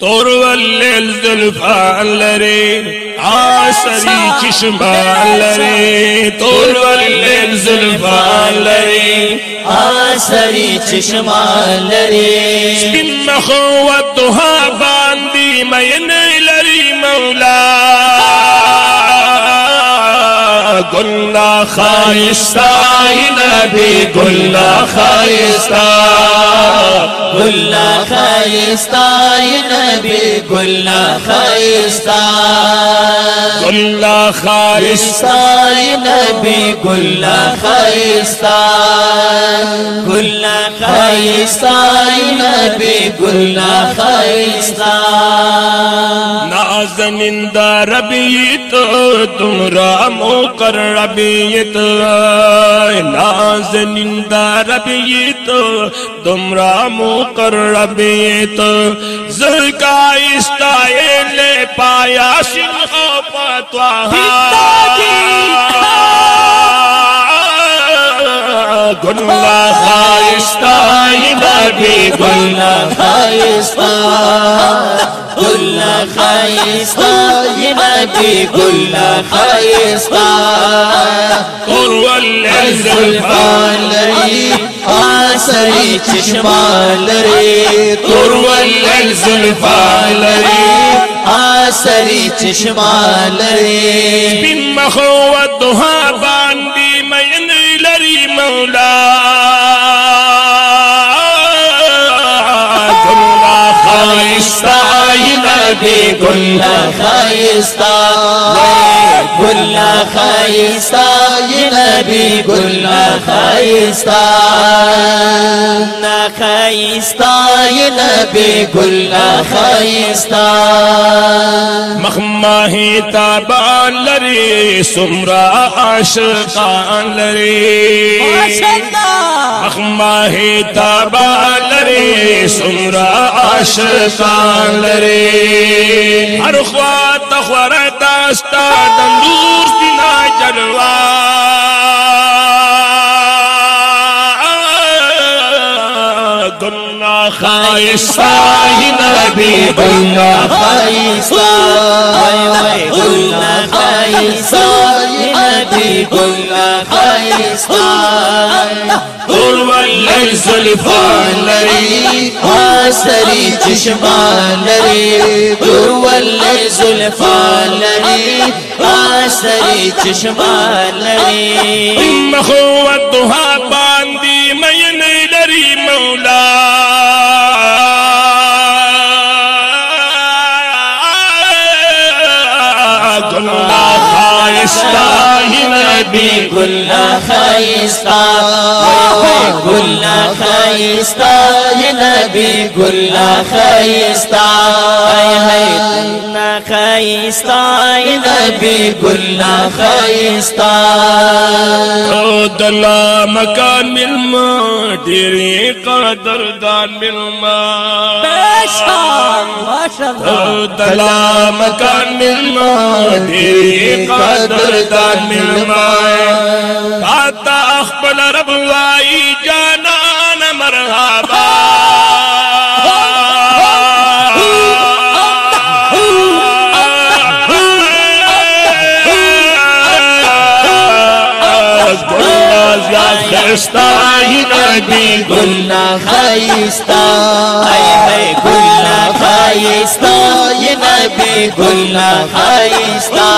تور ولل زلفان لري عسري چشمان لري تور ولل زلفان لري عسري چشمان لري سپین مخو و دوها باندی مین لري مولا. گلنا خایستا نبی گلنا خایستا گلنا خایستا نبی گلنا خایستا گلنا خایستا نبی گلنا خایستا گلنا خایستا نبی گلنا خایستا زنندہ ربیت تمرا موقر ربیت نازنندہ ربیت تمرا موقر ربیت زلکا استائے لے پایا سنخو پتوہا گنگا خائستائی بابی گنگا خائستائی گلنا خایستا نبی گلنا خایستا قرول زلفان لري آسري چشمان لري قرول زلفان لري آسري چشمان لري بن مخو الدها باندي مين لري مولا. دی گل خایستا گل خایستا یہ نبی گل خایستا نا خایستا یہ نبی گل خایستا مخماہ تابان لری سمرا عاشقان لری۔ مخماہ تابان لری سمرا عاشقان لري هر خوا ته خورا داستا د نور سینا جلوه. گنا خائستا نبی گلنا خایستا گلنا خایستا نبی گلنا خایستا قرول زلفان لري آسری چشمان لري ول زلفان لري آسری چشمان لري مخو الدها باندي مين لري مولا نبي گلنا خایستا گلنا خایستا نبی گلنا خایستا گلنا خایستا نبی گلنا خایستا دلا مكان ملما ديري قدر دان ملما دلا مكان ملما ديري قدر دان ملما. تا تا خپل رب وای نبی گلنا خایستا ای ہے گلنا خایستا یہ نبی گلنا خایستا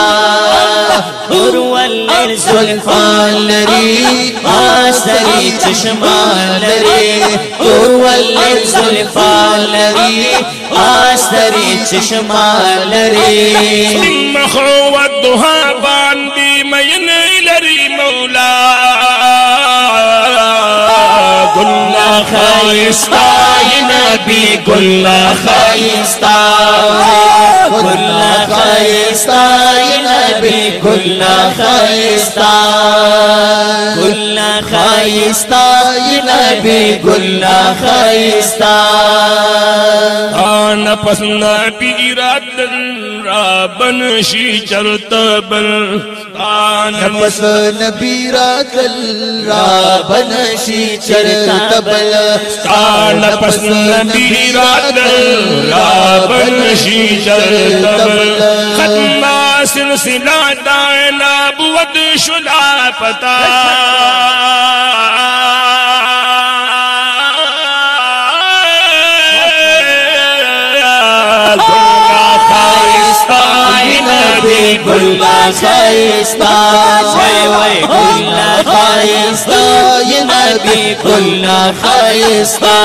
ورول زلفان لري آسري چشمان لري ورول زلفان لري آسري چشمان لري مخو الدها باندي مين لري مولا Afghanistan خايستا. نبي قلنا خایستا گلنا خایستا نبی گلنا خایستا گلنا خایستا نبی گلنا خایستا آن پس نبی رات رابن شي چرت بل آن پس نبی را کل را بنشی چرتا بل آن پس وسلم بیرات لابن شیشر تبل ختمہ سلسلہ دائنا بود شلا پتا گلا خیستا وای وای گلا خیستا یا نبی گلا خیستا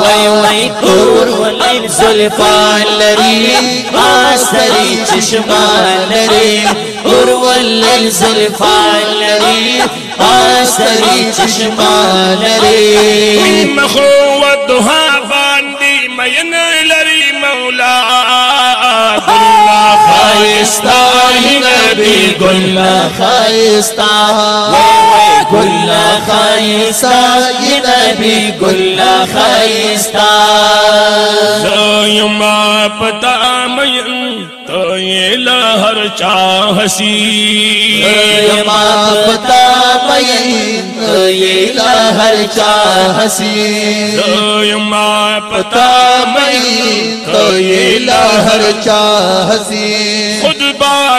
وای وای کور ولین زلفان لری آسری چشمان لری کور ولین زلفان لری آسری چشمان لری مخو ودها باندی مین لری مولا خایستا نبی گل خایستا گل خایستا نبی گل خایستا زیما پتا مین تو یہ لہر چاہ ہسی. ما پتا مین یہ لہر چاہ ہسی. زیما پتا مین تو یہ لہر چاہ ہسی. خود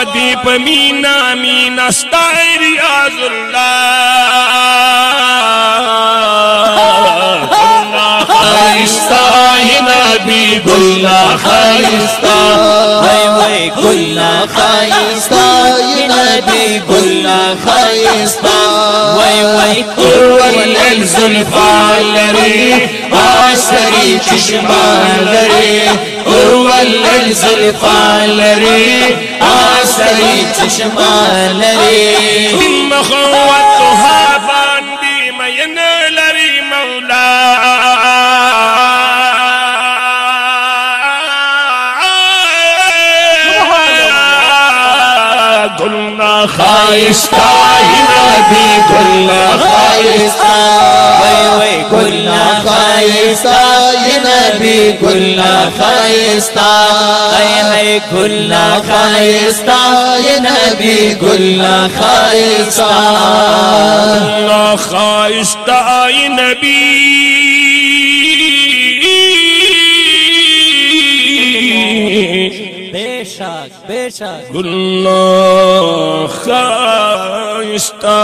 دیپ مینا مینا ستائری آز اللہ خائستہ ہی نبی گلہ خائستہ ہی وائی گلہ خایستا وای وای اول الزلفان لري آسري چشمان لري اول الزلفان لري آسري چشمان لري مخوتها باندی مین لری مولا. گلنا خایستا نبی خایستا وای وای گل خایستا نبی خایستا ای ای گل خایستا نبی گل خایستا اللہ خواہشتہ نبی ہمیشہ۔ گلو خواہشہ